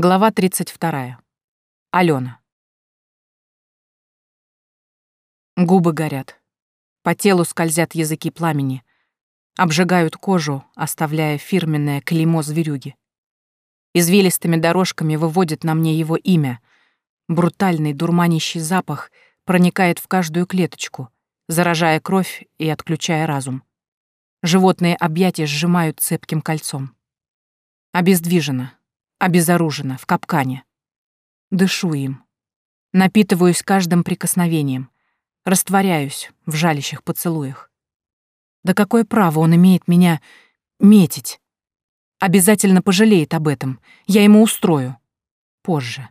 Глава 32. Алена. Губы горят. По телу скользят языки пламени. Обжигают кожу, оставляя фирменное клеймо зверюги. Извилистыми дорожками выводит на мне его имя. Брутальный дурманящий запах проникает в каждую клеточку, заражая кровь и отключая разум. Животные объятия сжимают цепким кольцом. Обездвижена, обезоружена, в капкане. Дышу им. Напитываюсь каждым прикосновением. Растворяюсь в жалящих поцелуях. Да какое право он имеет меня метить? Обязательно пожалеет об этом. Я ему устрою. Позже.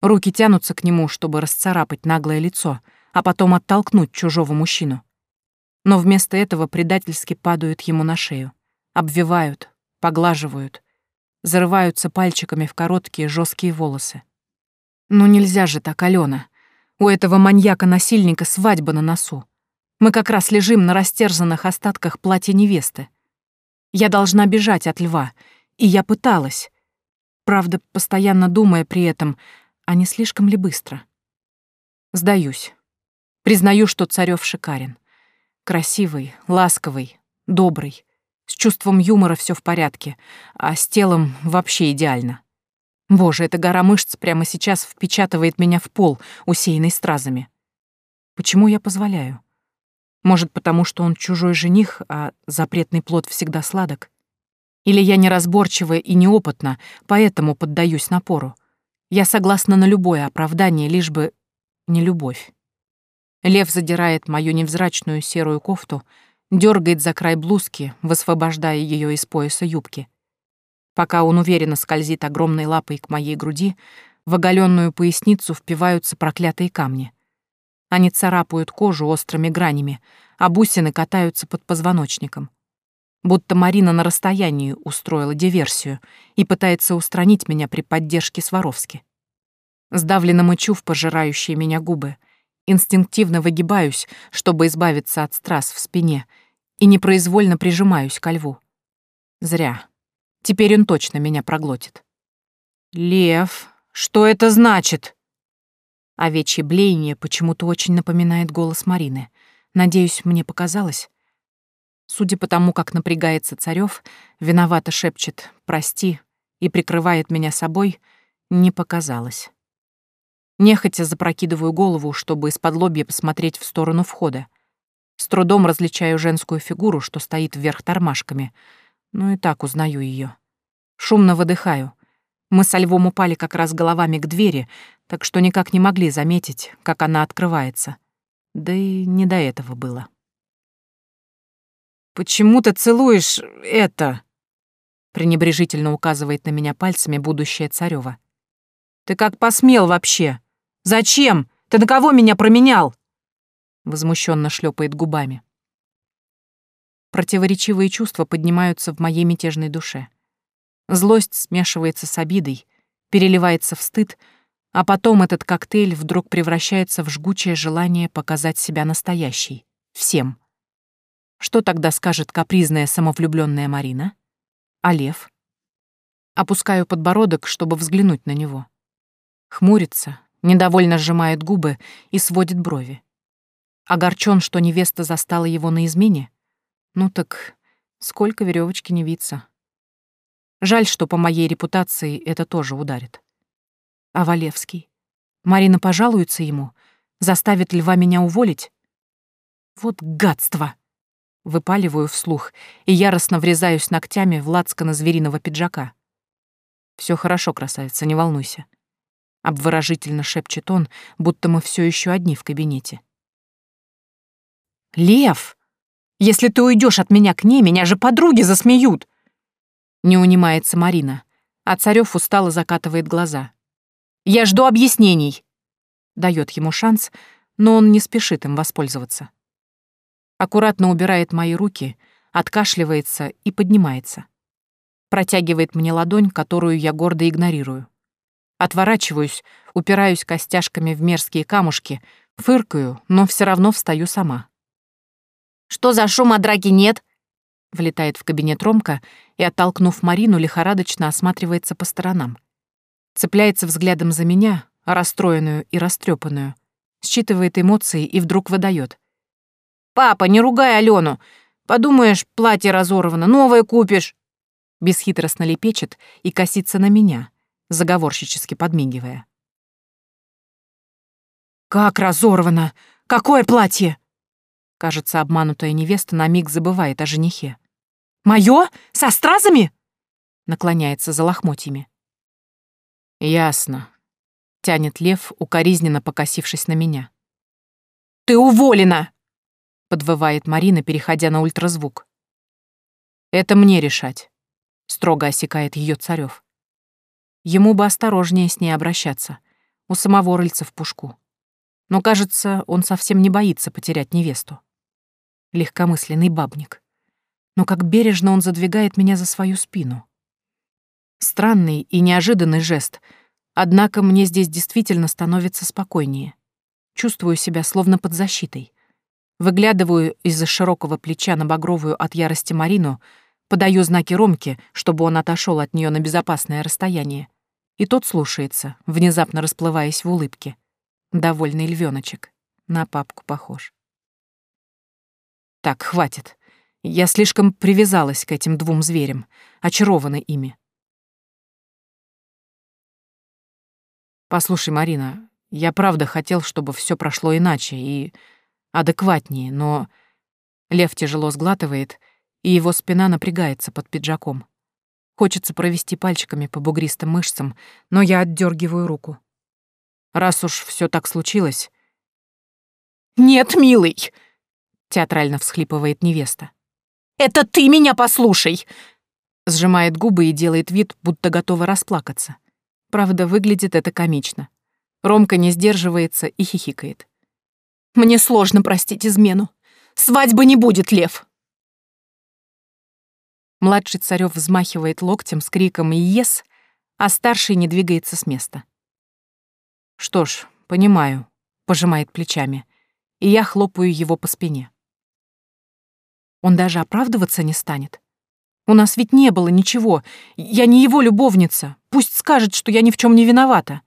Руки тянутся к нему, чтобы расцарапать наглое лицо, а потом оттолкнуть чужого мужчину. Но вместо этого предательски падают ему на шею. Обвивают, поглаживают, зарываются пальчиками в короткие жесткие волосы. Ну нельзя же так, Алена. У этого маньяка-насильника свадьба на носу. Мы как раз лежим на растерзанных остатках платья невесты. Я должна бежать от льва, и я пыталась. Правда, постоянно думая при этом, а не слишком ли быстро. Сдаюсь. Признаю, что Царёв шикарен. Красивый, ласковый, добрый. С чувством юмора все в порядке, а с телом вообще идеально. Боже, эта гора мышц прямо сейчас впечатывает меня в пол, усеянный стразами. Почему я позволяю? Может, потому что он чужой жених, а запретный плод всегда сладок? Или я неразборчива и неопытна, поэтому поддаюсь напору? Я согласна на любое оправдание, лишь бы не любовь. Лев задирает мою невзрачную серую кофту, дергает за край блузки, высвобождая ее из пояса юбки. Пока он уверенно скользит огромной лапой к моей груди, в оголенную поясницу впиваются проклятые камни. Они царапают кожу острыми гранями, а бусины катаются под позвоночником. Будто Марина на расстоянии устроила диверсию и пытается устранить меня при поддержке Сваровски. Сдавленно мычу в пожирающие меня губы, инстинктивно выгибаюсь, чтобы избавиться от страз в спине — и непроизвольно прижимаюсь ко льву. Зря. Теперь он точно меня проглотит. «Лев, что это значит?» Овечье блеяние почему-то очень напоминает голос Марины. Надеюсь, мне показалось. Судя по тому, как напрягается Царёв, виновато шепчет «прости» и прикрывает меня собой, не показалось. Нехотя запрокидываю голову, чтобы из-под лобья посмотреть в сторону входа. С трудом различаю женскую фигуру, что стоит вверх тормашками. Ну и так узнаю ее. Шумно выдыхаю. Мы со львом упали как раз головами к двери, так что никак не могли заметить, как она открывается. Да и не до этого было. «Почему ты целуешь это?» пренебрежительно указывает на меня пальцами будущее Царёва. «Ты как посмел вообще? Зачем? Ты на кого меня променял?» Возмущенно шлепает губами. Противоречивые чувства поднимаются в моей мятежной душе. Злость смешивается с обидой, переливается в стыд, а потом этот коктейль вдруг превращается в жгучее желание показать себя настоящей, всем. Что тогда скажет капризная самовлюбленная Марина? А Лев? Опускаю подбородок, чтобы взглянуть на него. Хмурится, недовольно сжимает губы и сводит брови. Огорчен, что невеста застала его на измене? Ну так сколько веревочки не виться. Жаль, что по моей репутации это тоже ударит. А Валевский? Марина пожалуется ему? Заставит льва меня уволить? Вот гадство! Выпаливаю вслух и яростно врезаюсь ногтями в лацкано звериного пиджака. Все хорошо, красавица, не волнуйся. Обворожительно шепчет он, будто мы все еще одни в кабинете. «Лев, если ты уйдешь от меня к ней, меня же подруги засмеют!» Не унимается Марина, а Царёв устало закатывает глаза. «Я жду объяснений!» Дает ему шанс, но он не спешит им воспользоваться. Аккуратно убирает мои руки, откашливается и поднимается. Протягивает мне ладонь, которую я гордо игнорирую. Отворачиваюсь, упираюсь костяшками в мерзкие камушки, фыркаю, но все равно встаю сама. Что за шум, а драки нет?» Влетает в кабинет Ромка и, оттолкнув Марину, лихорадочно осматривается по сторонам. Цепляется взглядом за меня, расстроенную и растрепанную, считывает эмоции и вдруг выдает. «Папа, не ругай Алену! Подумаешь, платье разорвано, новое купишь!» Бесхитростно лепечет и косится на меня, заговорщически подмигивая. «Как разорвано? Какое платье?» Кажется, обманутая невеста на миг забывает о женихе. «Моё? Со стразами?» Наклоняется за лохмотьями. «Ясно», — тянет лев, укоризненно покосившись на меня. «Ты уволена!» — подвывает Марина, переходя на ультразвук. «Это мне решать», — строго осекает ее Царев. Ему бы осторожнее с ней обращаться. У самого рыльца в пушку но, кажется, он совсем не боится потерять невесту. Легкомысленный бабник. Но как бережно он задвигает меня за свою спину. Странный и неожиданный жест, однако мне здесь действительно становится спокойнее. Чувствую себя словно под защитой. Выглядываю из-за широкого плеча на багровую от ярости Марину, подаю знаки Ромке, чтобы он отошел от нее на безопасное расстояние. И тот слушается, внезапно расплываясь в улыбке. Довольный львёночек. На папку похож. Так, хватит. Я слишком привязалась к этим двум зверям, очарована ими. Послушай, Марина, я правда хотел, чтобы все прошло иначе и адекватнее, но... Лев тяжело сглатывает, и его спина напрягается под пиджаком. Хочется провести пальчиками по бугристым мышцам, но я отдергиваю руку. Раз уж все так случилось... «Нет, милый!» — театрально всхлипывает невеста. «Это ты меня послушай!» Сжимает губы и делает вид, будто готова расплакаться. Правда, выглядит это комично. Ромка не сдерживается и хихикает. «Мне сложно простить измену. Свадьбы не будет, Лев!» Младший царев взмахивает локтем с криком «Ес!», а старший не двигается с места. Что ж, понимаю, пожимает плечами, и я хлопаю его по спине. Он даже оправдываться не станет. У нас ведь не было ничего. Я не его любовница. Пусть скажет, что я ни в чем не виновата.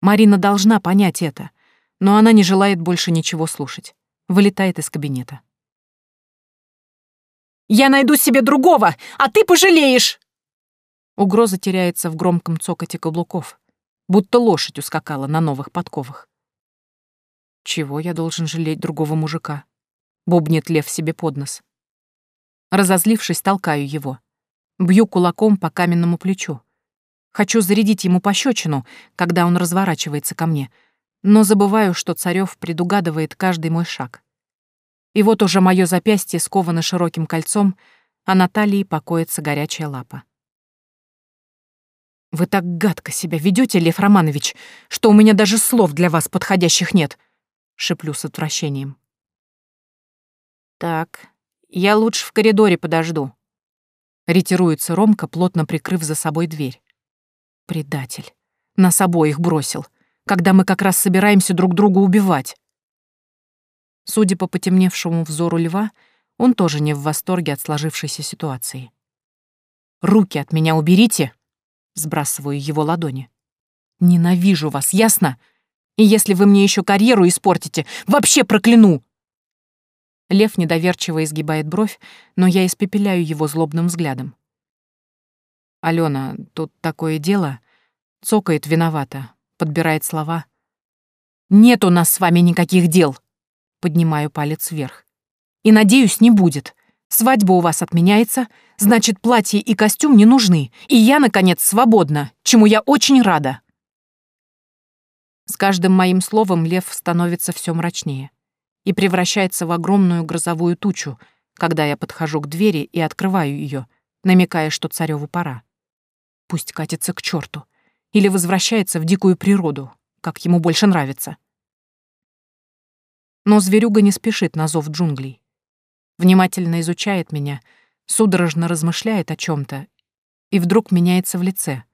Марина должна понять это, но она не желает больше ничего слушать. Вылетает из кабинета. «Я найду себе другого, а ты пожалеешь!» Угроза теряется в громком цокоте каблуков будто лошадь ускакала на новых подковах. Чего я должен жалеть другого мужика? Бубнит лев себе под нос. Разозлившись, толкаю его. Бью кулаком по каменному плечу. Хочу зарядить ему пощечину, когда он разворачивается ко мне, но забываю, что Царёв предугадывает каждый мой шаг. И вот уже мое запястье сковано широким кольцом, а на талии покоится горячая лапа. Вы так гадко себя ведете, Лев Романович, что у меня даже слов для вас подходящих нет, шеплю с отвращением. Так, я лучше в коридоре подожду. Ретируется Ромка, плотно прикрыв за собой дверь. Предатель. Нас обоих бросил, когда мы как раз собираемся друг друга убивать. Судя по потемневшему взору льва, он тоже не в восторге от сложившейся ситуации. «Руки от меня уберите!» Сбрасываю его ладони. «Ненавижу вас, ясно? И если вы мне еще карьеру испортите, вообще прокляну!» Лев недоверчиво изгибает бровь, но я испепеляю его злобным взглядом. «Алена, тут такое дело...» Цокает виновата, подбирает слова. «Нет у нас с вами никаких дел!» Поднимаю палец вверх. «И, надеюсь, не будет. Свадьба у вас отменяется, значит, платье и костюм не нужны, и я, наконец, свободна, чему я очень рада. С каждым моим словом лев становится все мрачнее и превращается в огромную грозовую тучу, когда я подхожу к двери и открываю ее, намекая, что цареву пора. Пусть катится к черту или возвращается в дикую природу, как ему больше нравится. Но зверюга не спешит на зов джунглей внимательно изучает меня, судорожно размышляет о чем то и вдруг меняется в лице.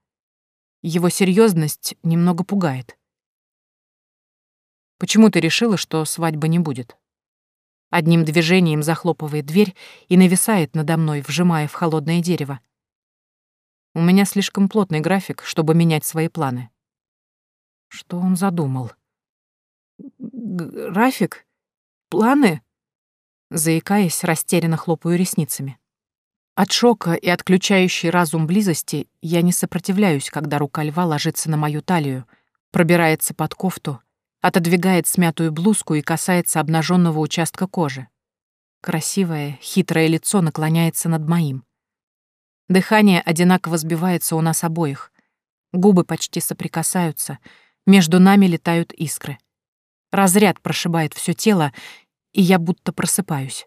Его серьезность немного пугает. «Почему ты решила, что свадьбы не будет?» Одним движением захлопывает дверь и нависает надо мной, вжимая в холодное дерево. У меня слишком плотный график, чтобы менять свои планы. Что он задумал? График? Планы? Заикаясь, растерянно хлопаю ресницами. От шока и отключающей разум близости я не сопротивляюсь, когда рука льва ложится на мою талию, пробирается под кофту, отодвигает смятую блузку и касается обнаженного участка кожи. Красивое, хитрое лицо наклоняется над моим. Дыхание одинаково сбивается у нас обоих. Губы почти соприкасаются, между нами летают искры. Разряд прошибает все тело, и я будто просыпаюсь.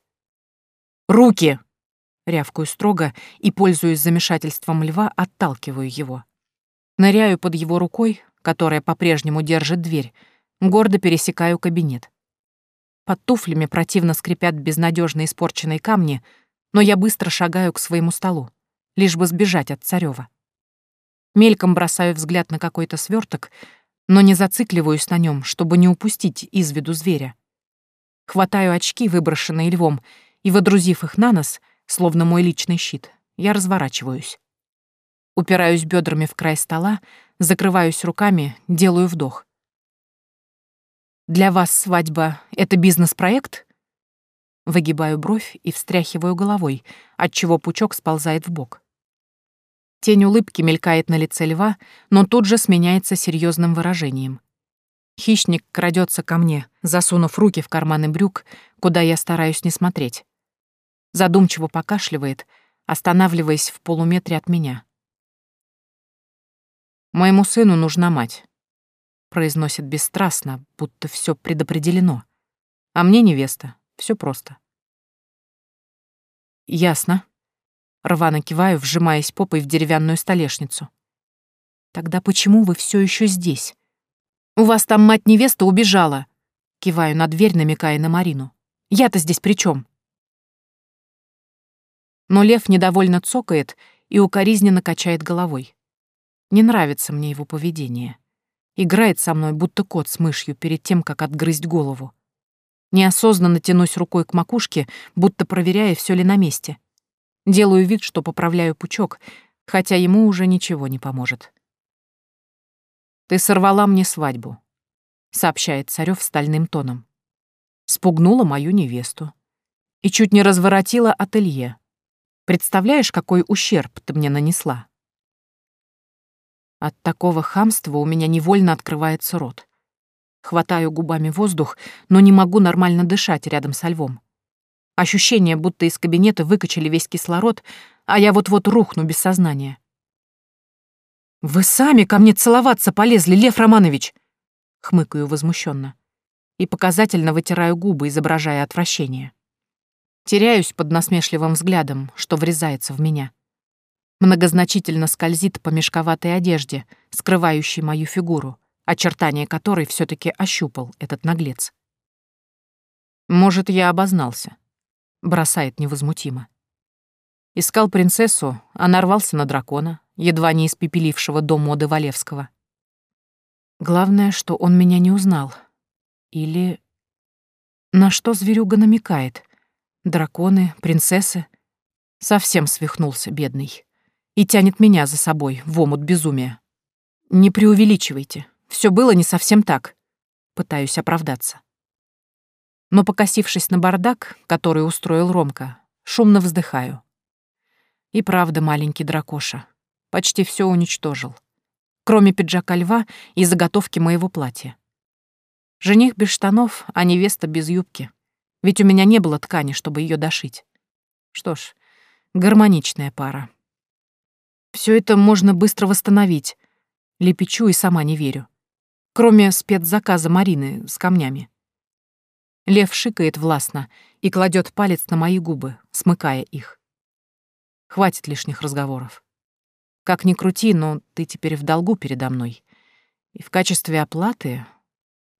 «Руки!» — рявкаю строго и, пользуясь замешательством льва, отталкиваю его. Ныряю под его рукой, которая по-прежнему держит дверь, гордо пересекаю кабинет. Под туфлями противно скрипят безнадежно испорченные камни, но я быстро шагаю к своему столу, лишь бы сбежать от Царева. Мельком бросаю взгляд на какой-то сверток, но не зацикливаюсь на нем, чтобы не упустить из виду зверя. Хватаю очки, выброшенные львом, и, водрузив их на нос, словно мой личный щит, я разворачиваюсь. Упираюсь бедрами в край стола, закрываюсь руками, делаю вдох. «Для вас свадьба — это бизнес-проект?» Выгибаю бровь и встряхиваю головой, отчего пучок сползает в бок. Тень улыбки мелькает на лице льва, но тут же сменяется серьезным выражением. Хищник крадется ко мне, засунув руки в карманы брюк, куда я стараюсь не смотреть. Задумчиво покашливает, останавливаясь в полуметре от меня. «Моему сыну нужна мать», — произносит бесстрастно, будто все предопределено. «А мне невеста. Все просто». «Ясно», Рвано киваю, вжимаясь попой в деревянную столешницу. «Тогда почему вы все еще здесь? У вас там мать-невеста убежала!» Киваю на дверь, намекая на Марину. «Я-то здесь при чем? Но лев недовольно цокает и укоризненно качает головой. Не нравится мне его поведение. Играет со мной, будто кот с мышью, перед тем, как отгрызть голову. Неосознанно тянусь рукой к макушке, будто проверяя, все ли на месте. Делаю вид, что поправляю пучок, хотя ему уже ничего не поможет. «Ты сорвала мне свадьбу», — сообщает Царёв стальным тоном. «Спугнула мою невесту. И чуть не разворотила ателье. Представляешь, какой ущерб ты мне нанесла?» От такого хамства у меня невольно открывается рот. Хватаю губами воздух, но не могу нормально дышать рядом со львом. Ощущение, будто из кабинета выкачали весь кислород, а я вот-вот рухну без сознания. «Вы сами ко мне целоваться полезли, Лев Романович!» — хмыкаю возмущенно и показательно вытираю губы, изображая отвращение. Теряюсь под насмешливым взглядом, что врезается в меня. Многозначительно скользит по мешковатой одежде, скрывающей мою фигуру, очертания которой все таки ощупал этот наглец. Может, я обознался бросает невозмутимо. Искал принцессу, а нарвался на дракона, едва не испепелившего дом моды Валевского. Главное, что он меня не узнал. Или... На что зверюга намекает? Драконы, принцессы? Совсем свихнулся, бедный. И тянет меня за собой в омут безумия. Не преувеличивайте. Все было не совсем так. Пытаюсь оправдаться но, покосившись на бардак, который устроил Ромка, шумно вздыхаю. И правда маленький дракоша. Почти все уничтожил. Кроме пиджака льва и заготовки моего платья. Жених без штанов, а невеста без юбки. Ведь у меня не было ткани, чтобы ее дошить. Что ж, гармоничная пара. Все это можно быстро восстановить. Лепечу и сама не верю. Кроме спецзаказа Марины с камнями. Лев шикает властно и кладет палец на мои губы, смыкая их. Хватит лишних разговоров. Как ни крути, но ты теперь в долгу передо мной. И в качестве оплаты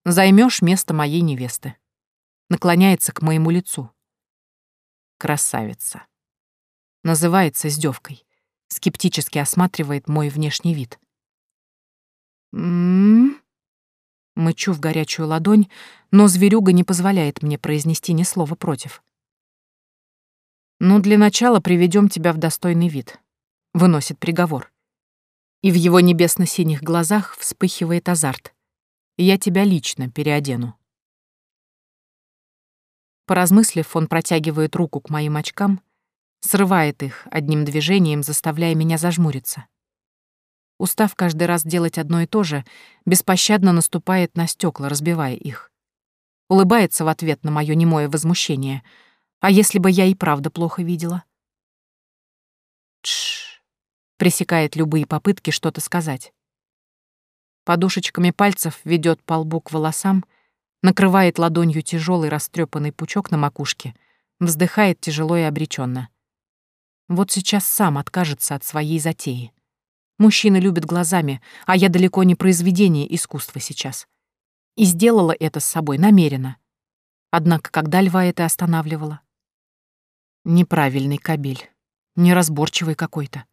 займешь место моей невесты. Наклоняется к моему лицу. Красавица. Называется издевкой. Скептически осматривает мой внешний вид. «М-м-м», Мычу в горячую ладонь, но зверюга не позволяет мне произнести ни слова против. «Ну, для начала приведем тебя в достойный вид», — выносит приговор. И в его небесно-синих глазах вспыхивает азарт. Я тебя лично переодену. Поразмыслив, он протягивает руку к моим очкам, срывает их одним движением, заставляя меня зажмуриться. Устав каждый раз делать одно и то же, беспощадно наступает на стекла, разбивая их. Улыбается в ответ на мое немое возмущение. А если бы я и правда плохо видела? Тш. Пресекает любые попытки что-то сказать. Подушечками пальцев ведет по лбу к волосам, накрывает ладонью тяжелый растрепанный пучок на макушке, вздыхает тяжело и обреченно. Вот сейчас сам откажется от своей затеи. Мужчины любят глазами, а я далеко не произведение искусства сейчас. И сделала это с собой намеренно. Однако когда льва это останавливало? Неправильный кабель. Неразборчивый какой-то.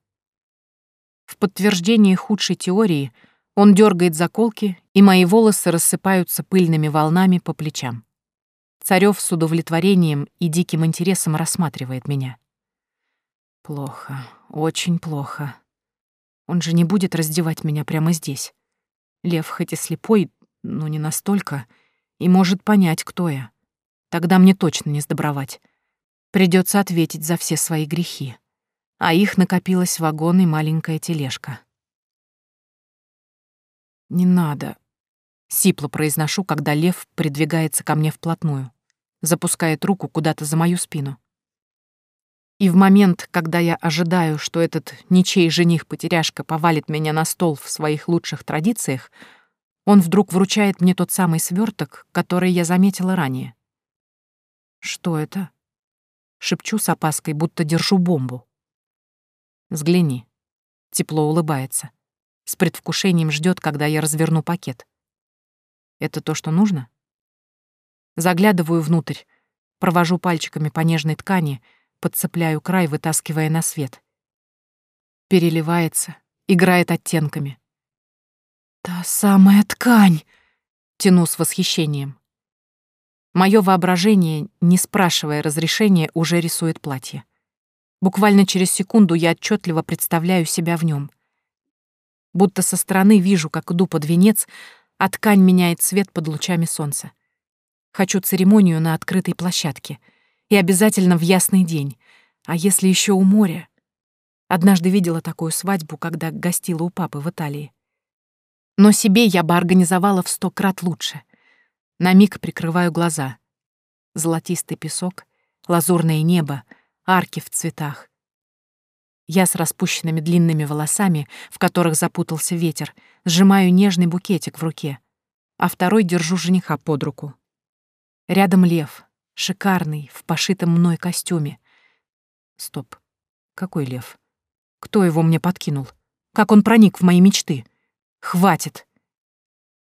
В подтверждение худшей теории он дергает заколки, и мои волосы рассыпаются пыльными волнами по плечам. Царёв с удовлетворением и диким интересом рассматривает меня. Плохо, очень плохо. Он же не будет раздевать меня прямо здесь. Лев хоть и слепой, но не настолько, и может понять, кто я. Тогда мне точно не сдобровать. Придется ответить за все свои грехи. А их накопилось вагон и маленькая тележка. «Не надо», — сипло произношу, когда лев придвигается ко мне вплотную, запускает руку куда-то за мою спину. И в момент, когда я ожидаю, что этот ничей жених-потеряшка повалит меня на стол в своих лучших традициях, он вдруг вручает мне тот самый сверток, который я заметила ранее. «Что это?» Шепчу с опаской, будто держу бомбу. «Взгляни». Тепло улыбается. С предвкушением ждет, когда я разверну пакет. «Это то, что нужно?» Заглядываю внутрь, провожу пальчиками по нежной ткани — подцепляю край, вытаскивая на свет. Переливается, играет оттенками. «Та самая ткань!» — тяну с восхищением. Мое воображение, не спрашивая разрешения, уже рисует платье. Буквально через секунду я отчетливо представляю себя в нем. Будто со стороны вижу, как иду под венец, а ткань меняет цвет под лучами солнца. Хочу церемонию на открытой площадке — и обязательно в ясный день. А если еще у моря? Однажды видела такую свадьбу, когда гостила у папы в Италии. Но себе я бы организовала в сто крат лучше. На миг прикрываю глаза. Золотистый песок, лазурное небо, арки в цветах. Я с распущенными длинными волосами, в которых запутался ветер, сжимаю нежный букетик в руке, а второй держу жениха под руку. Рядом лев, Шикарный, в пошитом мной костюме. Стоп. Какой лев? Кто его мне подкинул? Как он проник в мои мечты? Хватит.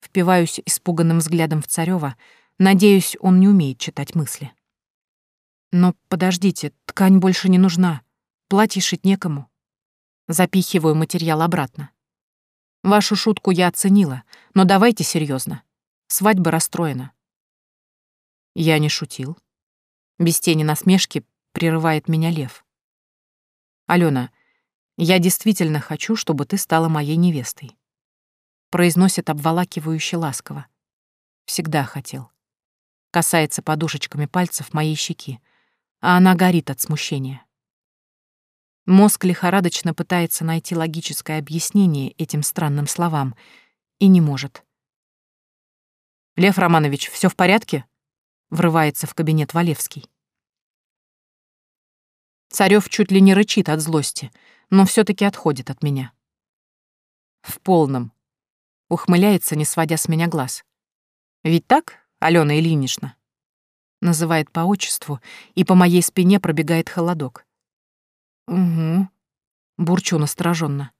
Впиваюсь испуганным взглядом в Царёва. Надеюсь, он не умеет читать мысли. Но подождите, ткань больше не нужна. Платье шить некому. Запихиваю материал обратно. Вашу шутку я оценила, но давайте серьезно. Свадьба расстроена. Я не шутил. Без тени насмешки прерывает меня лев. Алена, я действительно хочу, чтобы ты стала моей невестой. Произносит обволакивающе ласково. Всегда хотел. Касается подушечками пальцев моей щеки, а она горит от смущения. Мозг лихорадочно пытается найти логическое объяснение этим странным словам и не может. «Лев Романович, все в порядке?» Врывается в кабинет Валевский. Царёв чуть ли не рычит от злости, но все таки отходит от меня. В полном. Ухмыляется, не сводя с меня глаз. Ведь так, Алена Ильинична? Называет по отчеству, и по моей спине пробегает холодок. Угу. Бурчу настороженно.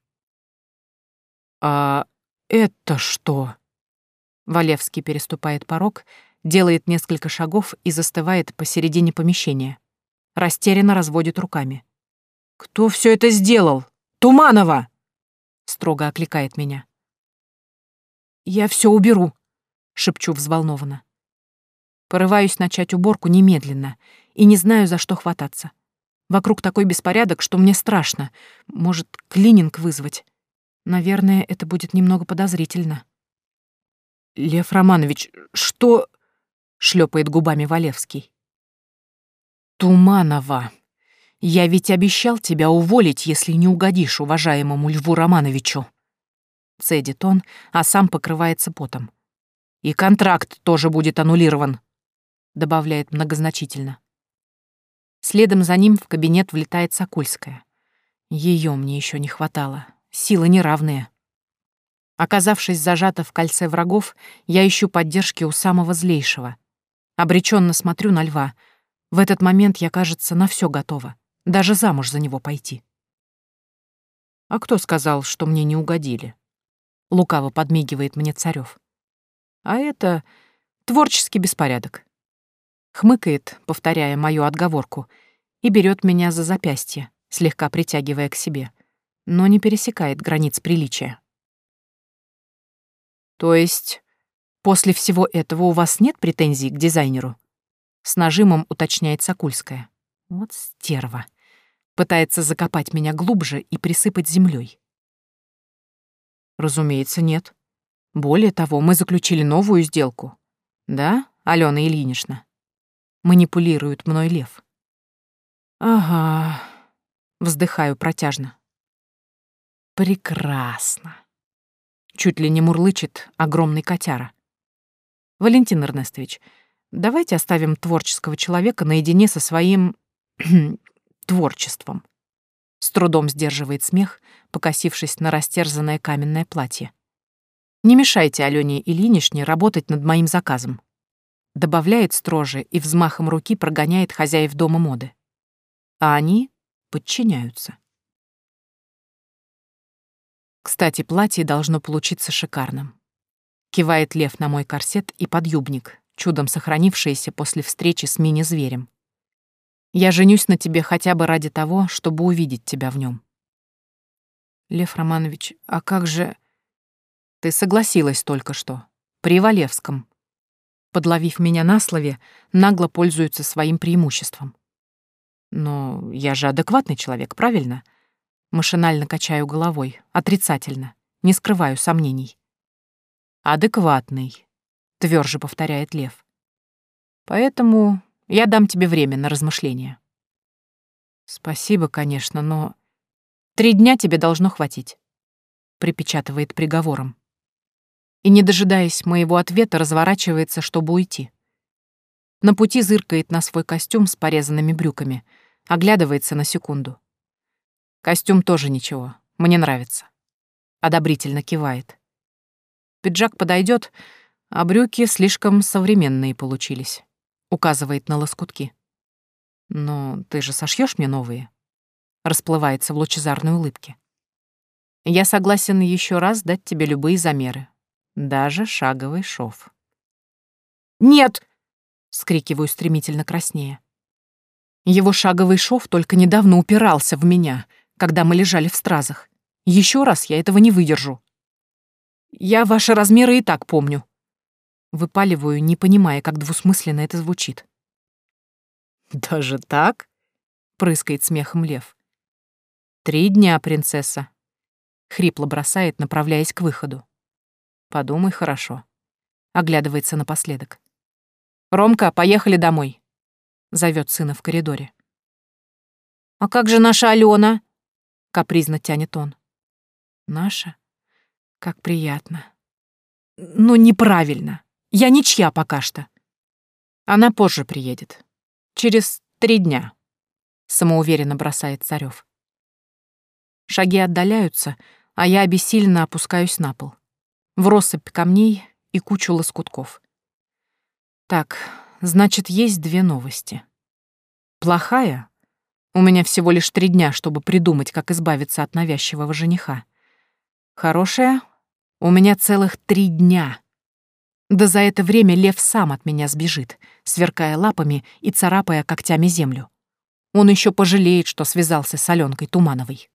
А это что? Валевский переступает порог делает несколько шагов и застывает посередине помещения. Растерянно разводит руками. «Кто все это сделал? Туманова!» Строго окликает меня. «Я все уберу», — шепчу взволнованно. Порываюсь начать уборку немедленно и не знаю, за что хвататься. Вокруг такой беспорядок, что мне страшно. Может, клининг вызвать. Наверное, это будет немного подозрительно. Лев Романович, что... шлепает губами Валевский. Туманова, я ведь обещал тебя уволить, если не угодишь уважаемому Льву Романовичу. Цедит он, а сам покрывается потом. И контракт тоже будет аннулирован, добавляет многозначительно. Следом за ним в кабинет влетает Сокольская. Ее мне еще не хватало. Силы неравные. Оказавшись зажата в кольце врагов, я ищу поддержки у самого злейшего. Обреченно смотрю на льва. В этот момент я, кажется, на все готова. Даже замуж за него пойти. А кто сказал, что мне не угодили? Лукаво подмигивает мне Царев. А это творческий беспорядок. Хмыкает, повторяя мою отговорку, и берет меня за запястье, слегка притягивая к себе, но не пересекает границ приличия. То есть после всего этого у вас нет претензий к дизайнеру? С нажимом уточняет Сокульская. Вот стерва. Пытается закопать меня глубже и присыпать землей. Разумеется, нет. Более того, мы заключили новую сделку. Да, Алена Ильинична? Манипулирует мной лев. Ага. Вздыхаю протяжно. Прекрасно чуть ли не мурлычет огромный котяра. Валентин Эрнестович, давайте оставим творческого человека наедине со своим творчеством. С трудом сдерживает смех, покосившись на растерзанное каменное платье. Не мешайте Алёне Ильиничне работать над моим заказом. Добавляет строже и взмахом руки прогоняет хозяев дома моды. А они подчиняются. Кстати, платье должно получиться шикарным. Кивает лев на мой корсет и подъюбник, чудом сохранившиеся после встречи с мини-зверем. Я женюсь на тебе хотя бы ради того, чтобы увидеть тебя в нем. Лев Романович, а как же... Ты согласилась только что. При Валевском. Подловив меня на слове, нагло пользуются своим преимуществом. Но я же адекватный человек, правильно? — Машинально качаю головой, отрицательно, не скрываю сомнений. «Адекватный», — тверже повторяет Лев. «Поэтому я дам тебе время на размышления». «Спасибо, конечно, но...» «Три дня тебе должно хватить», — припечатывает приговором. И, не дожидаясь моего ответа, разворачивается, чтобы уйти. На пути зыркает на свой костюм с порезанными брюками, оглядывается на секунду. Костюм тоже ничего. Мне нравится. Одобрительно кивает. Пиджак подойдет, а брюки слишком современные получились. Указывает на лоскутки. Но ты же сошьешь мне новые? Расплывается в лучезарной улыбке. Я согласен еще раз дать тебе любые замеры. Даже шаговый шов. «Нет!» — скрикиваю стремительно краснее. Его шаговый шов только недавно упирался в меня, когда мы лежали в стразах. Еще раз я этого не выдержу. Я ваши размеры и так помню. Выпаливаю, не понимая, как двусмысленно это звучит. «Даже так?» — прыскает смехом лев. «Три дня, принцесса», — хрипло бросает, направляясь к выходу. «Подумай хорошо», — оглядывается напоследок. «Ромка, поехали домой», — зовет сына в коридоре. «А как же наша Алена?» — капризно тянет он. «Наша? Как приятно. Но неправильно. Я ничья пока что. Она позже приедет. Через три дня», — самоуверенно бросает Царёв. Шаги отдаляются, а я обессиленно опускаюсь на пол. В россыпь камней и кучу лоскутков. Так, значит, есть две новости. Плохая у меня всего лишь три дня, чтобы придумать, как избавиться от навязчивого жениха. Хорошая? У меня целых три дня. Да за это время лев сам от меня сбежит, сверкая лапами и царапая когтями землю. Он еще пожалеет, что связался с Аленкой Тумановой.